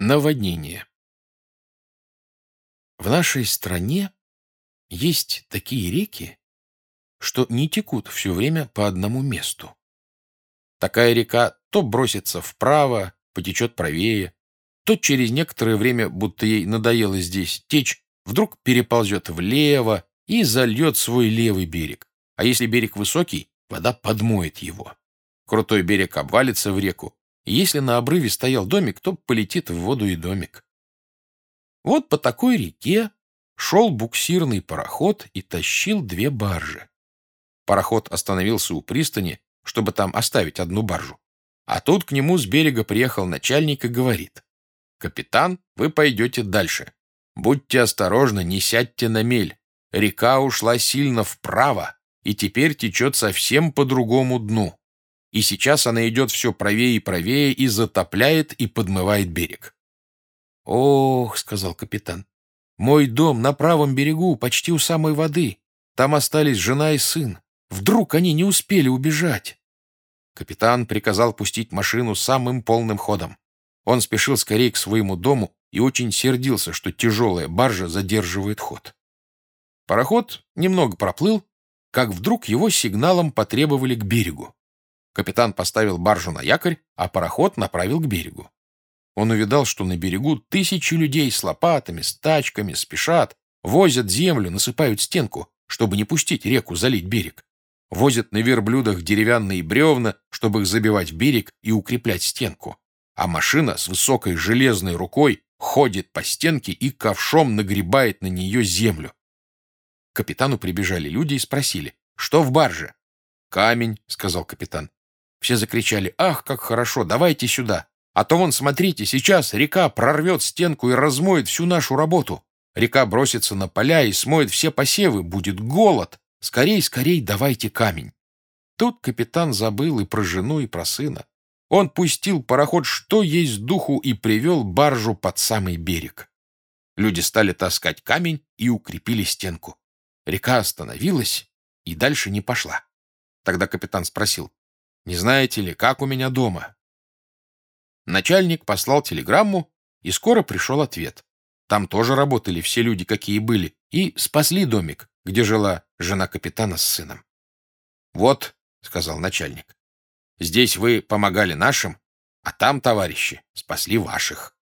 Наводнение. В нашей стране есть такие реки, что не текут все время по одному месту. Такая река то бросится вправо, потечет правее, то через некоторое время, будто ей надоело здесь течь, вдруг переползет влево и зальет свой левый берег. А если берег высокий, вода подмоет его. Крутой берег обвалится в реку, если на обрыве стоял домик, то полетит в воду и домик. Вот по такой реке шел буксирный пароход и тащил две баржи. Пароход остановился у пристани, чтобы там оставить одну баржу. А тут к нему с берега приехал начальник и говорит. «Капитан, вы пойдете дальше. Будьте осторожны, не сядьте на мель. Река ушла сильно вправо и теперь течет совсем по другому дну и сейчас она идет все правее и правее и затопляет и подмывает берег. «Ох», — сказал капитан, — «мой дом на правом берегу, почти у самой воды. Там остались жена и сын. Вдруг они не успели убежать?» Капитан приказал пустить машину самым полным ходом. Он спешил скорее к своему дому и очень сердился, что тяжелая баржа задерживает ход. Пароход немного проплыл, как вдруг его сигналом потребовали к берегу. Капитан поставил баржу на якорь, а пароход направил к берегу. Он увидал, что на берегу тысячи людей с лопатами, с тачками спешат, возят землю, насыпают стенку, чтобы не пустить реку залить берег. Возят на верблюдах деревянные бревна, чтобы их забивать в берег и укреплять стенку. А машина с высокой железной рукой ходит по стенке и ковшом нагребает на нее землю. К капитану прибежали люди и спросили, что в барже? «Камень», — сказал капитан. Все закричали «Ах, как хорошо! Давайте сюда! А то вон, смотрите, сейчас река прорвет стенку и размоет всю нашу работу. Река бросится на поля и смоет все посевы, будет голод. Скорей, скорей, давайте камень!» Тут капитан забыл и про жену, и про сына. Он пустил пароход что есть духу и привел баржу под самый берег. Люди стали таскать камень и укрепили стенку. Река остановилась и дальше не пошла. Тогда капитан спросил, не знаете ли, как у меня дома?» Начальник послал телеграмму, и скоро пришел ответ. Там тоже работали все люди, какие были, и спасли домик, где жила жена капитана с сыном. «Вот», — сказал начальник, — «здесь вы помогали нашим, а там, товарищи, спасли ваших».